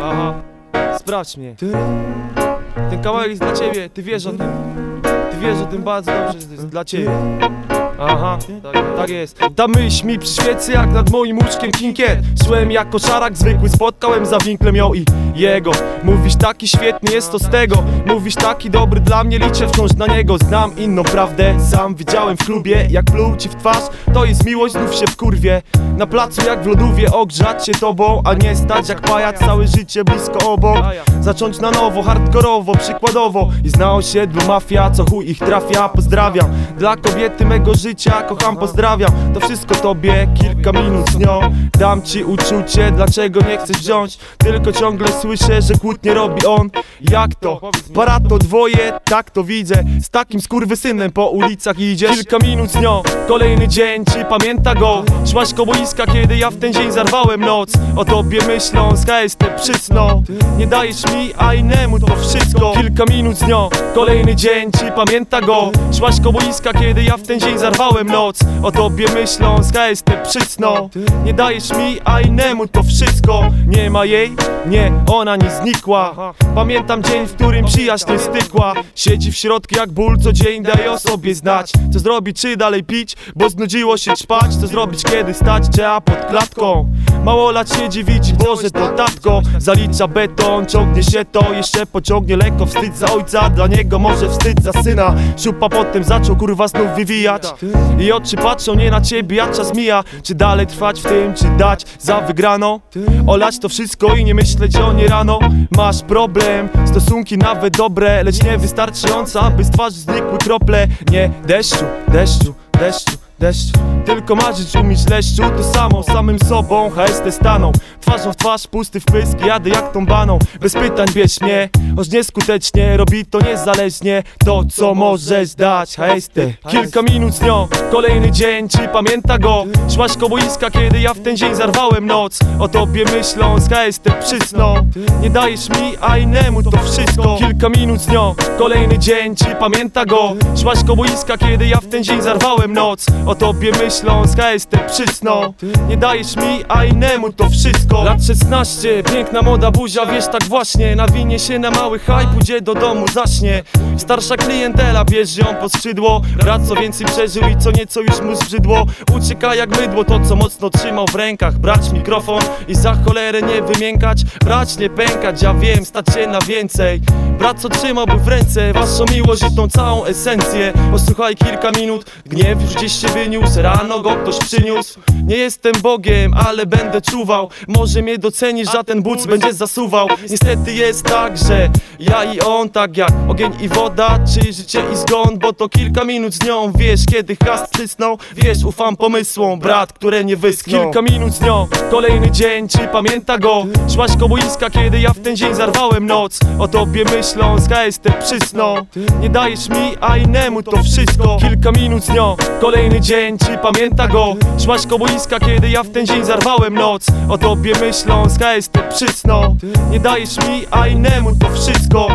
Aha, sprawdź mnie. Ten kawałek jest dla ciebie, ty wiesz o tym. Ty wiesz o tym bardzo dobrze, że to jest dla ciebie. Aha, tak, tak jest. Ta myśl mi przyświecy jak nad moim łóżkiem kinkiet. Szłem jako szarak zwykły, spotkałem za winklem ją i jego. Mówisz taki świetny jest to z tego. Mówisz taki dobry dla mnie, liczę wciąż na niego. Znam inną prawdę, sam widziałem w klubie, jak pluł ci w twarz. To jest miłość, znów się w kurwie. Na placu jak w lodówie, ogrzać się tobą, a nie stać jak pajac całe życie blisko obok. Zacząć na nowo, hardkorowo, przykładowo I zna osiedlu mafia, co chuj ich trafia Pozdrawiam, dla kobiety mego życia Kocham, pozdrawiam, to wszystko tobie Kilka minut z nią. Dam ci uczucie, dlaczego nie chcesz wziąć. Tylko ciągle słyszę, że kłótnie robi on. Jak to? Para to dwoje, tak to widzę. Z takim skurwysynem po ulicach idziesz. Kilka minut z nią, kolejny dzień, czy pamięta go? Szłaś koło kiedy ja w ten dzień zarwałem noc. O tobie myśląc, KST przysnął Nie dajesz mi, a innemu to wszystko. Kilka minut z nią, kolejny dzień, czy pamięta go? Szłaś koło kiedy ja w ten dzień zarwałem noc O tobie myśląc, KST przysnął Nie dajesz mi, a innemu to wszystko. Nie ma jej? Nie, ona nie znikła. Pamiętam dzień, w którym przyjaźń nie stykła. Siedzi w środku jak ból, co dzień daje o sobie znać. Co zrobić, czy dalej pić, bo znudziło się ćpać Co zrobić, kiedy stać? Trzeba pod klatką Mało lat siedzi, widzi, Boże to tatko. Zalicza beton, ciągnie się to Jeszcze pociągnie lekko, wstyd za ojca Dla niego może wstyd za syna. Siupa potem zaczął kurwa znów wywijać. I oczy patrzą nie na ciebie, a czas mija. Czy dalej trwać w tym, czy dać za wygraną Olać to wszystko i nie myśleć o nie rano. Masz problem, stosunki nawet dobre Lecz nie wystarczające, aby z twarzy znikły krople. Nie deszczu, deszczu, deszczu deszczu Tylko marzyć umieć leszczu To samo, samym sobą. HST staną Twarzą w twarz, pusty wpysk Jadę jak tą baną. Bez pytań bierz mnie Choć nieskutecznie. Robi to niezależnie To co możesz dać. HST Kilka minut z nią Kolejny dzień, czy pamięta go? Szłaś koło boiska, kiedy ja w ten dzień zarwałem noc. O tobie myśląc HST przysnął Nie dajesz mi, a innemu to wszystko. Kilka minut z nią Kolejny dzień, czy pamięta go? Szłaś koło boiska, kiedy ja w ten dzień zarwałem noc. O tobie myśląc, KST przysnął Nie dajesz mi, a innemu to wszystko. Lat 16, piękna moda buzia, wiesz tak właśnie. Nawinie się na mały haj, pójdzie do domu, zaśnie. Starsza klientela, bierz ją pod skrzydło. Brat co więcej przeżył i co nieco już mu zbrzydło. Ucieka jak mydło, to co mocno trzymał w rękach. Brać mikrofon i za cholerę nie wymiękać. Brać nie pękać, ja wiem, stać się na więcej. Brat co trzymałby w ręce waszą miłość i tą całą esencję. Posłuchaj kilka minut, gniew już gdzieś się wyniósł. Rano go ktoś przyniósł. Nie jestem Bogiem, ale będę czuwał. Może mnie docenisz, że ten but będzie zasuwał. Niestety jest tak, że ja i on Tak jak ogień i woda, czy życie i zgon Bo to kilka minut z nią, wiesz kiedy hast cysnął Wiesz, ufam pomysłom, brat, które nie wyschną. Kilka minut z nią, kolejny dzień, czy pamięta go? Szłaś koło boiska, kiedy ja w ten dzień zarwałem noc. O tobie myśląc, KST przysnął Nie dajesz mi, a innemu to wszystko. Kilka minut z nią, kolejny dzień, czy pamięta go? Szłaś koło boiska, kiedy ja w ten dzień zarwałem noc. O tobie myśląc, KST przysnął Nie dajesz mi, a innemu to wszystko